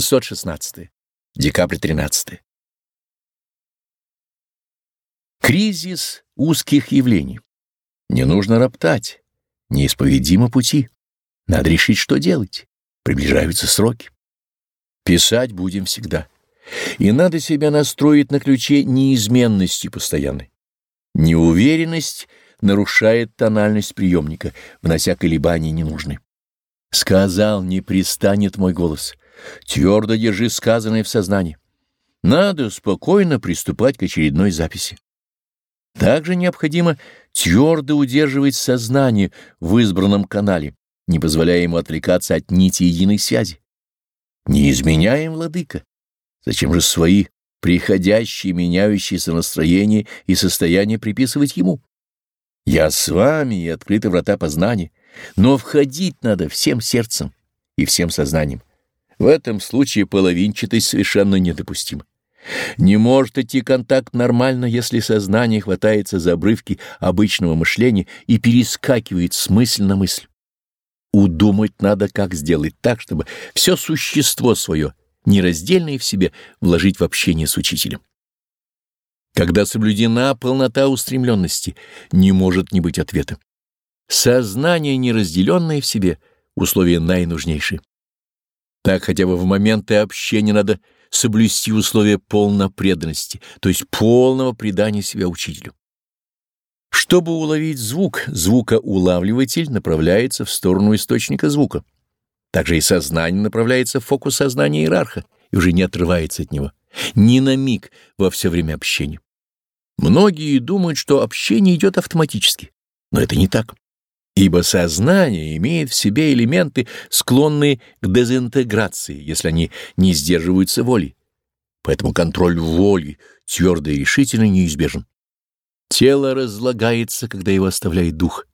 616. Декабрь 13. Кризис узких явлений. Не нужно роптать. Неисповедимо пути. Надо решить, что делать. Приближаются сроки. Писать будем всегда. И надо себя настроить на ключе неизменности постоянной. Неуверенность нарушает тональность приемника, внося колебания ненужные. Сказал, не пристанет мой голос. Твердо держи сказанное в сознании. Надо спокойно приступать к очередной записи. Также необходимо твердо удерживать сознание в избранном канале, не позволяя ему отвлекаться от нити единой связи. Не изменяем, владыка. Зачем же свои приходящие, меняющиеся настроения и состояния приписывать ему? Я с вами и открыты врата познания, но входить надо всем сердцем и всем сознанием. В этом случае половинчатость совершенно недопустима. Не может идти контакт нормально, если сознание хватается за обрывки обычного мышления и перескакивает с мысли на мысль. Удумать надо, как сделать так, чтобы все существо свое, нераздельное в себе, вложить в общение с учителем. Когда соблюдена полнота устремленности, не может не быть ответа. Сознание, неразделенное в себе, условие наинужнейшее. Так хотя бы в моменты общения надо соблюсти условия полной преданности, то есть полного предания себя учителю. Чтобы уловить звук, звукоулавливатель направляется в сторону источника звука. Также и сознание направляется в фокус сознания иерарха и уже не отрывается от него, ни на миг во все время общения. Многие думают, что общение идет автоматически, но это не так ибо сознание имеет в себе элементы, склонные к дезинтеграции, если они не сдерживаются волей. Поэтому контроль воли твердо и решительно неизбежен. Тело разлагается, когда его оставляет дух.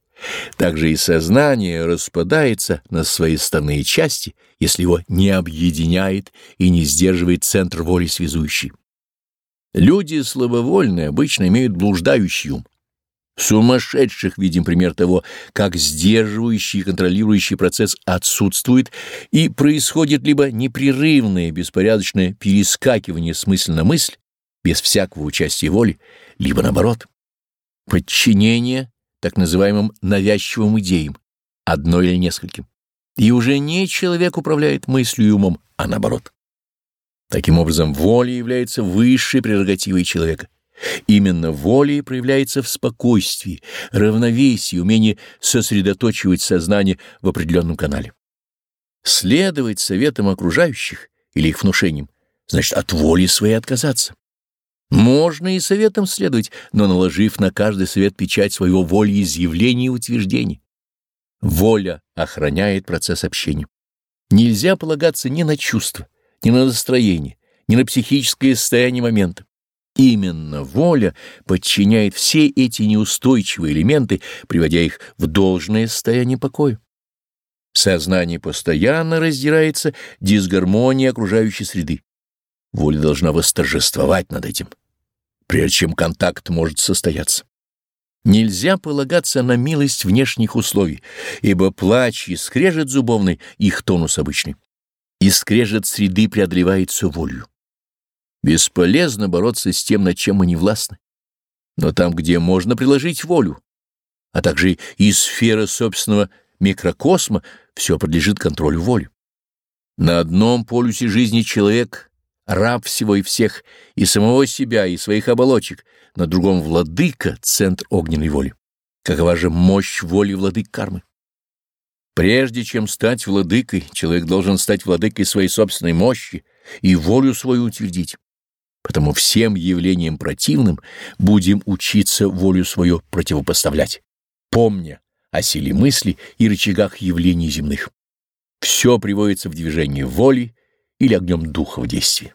Также и сознание распадается на свои стороны части, если его не объединяет и не сдерживает центр воли связующий. Люди слабовольные обычно имеют блуждающий ум, сумасшедших видим пример того, как сдерживающий и контролирующий процесс отсутствует и происходит либо непрерывное беспорядочное перескакивание с мысли на мысль, без всякого участия воли, либо наоборот, подчинение так называемым навязчивым идеям, одной или нескольким. И уже не человек управляет мыслью и умом, а наоборот. Таким образом, воля является высшей прерогативой человека. Именно воля проявляется в спокойствии, равновесии, умении сосредоточивать сознание в определенном канале. Следовать советам окружающих или их внушениям, значит от воли своей отказаться. Можно и советам следовать, но наложив на каждый совет печать своего волеизъявления и утверждений. Воля охраняет процесс общения. Нельзя полагаться ни на чувства, ни на настроение, ни на психическое состояние момента. Именно воля подчиняет все эти неустойчивые элементы, приводя их в должное состояние покоя. Сознание постоянно раздирается дисгармонией окружающей среды. Воля должна восторжествовать над этим, прежде чем контакт может состояться. Нельзя полагаться на милость внешних условий, ибо плач и скрежет зубовный — их тонус обычный. И скрежет среды преодолевается волю. Бесполезно бороться с тем, над чем мы не властны. Но там, где можно приложить волю, а также и сфера собственного микрокосма, все подлежит контролю воли. На одном полюсе жизни человек — раб всего и всех, и самого себя, и своих оболочек, на другом — владыка, центр огненной воли. Какова же мощь воли владык кармы? Прежде чем стать владыкой, человек должен стать владыкой своей собственной мощи и волю свою утвердить. Потому всем явлениям противным будем учиться волю свою противопоставлять, помня о силе мысли и рычагах явлений земных. Все приводится в движение воли или огнем духа в действие.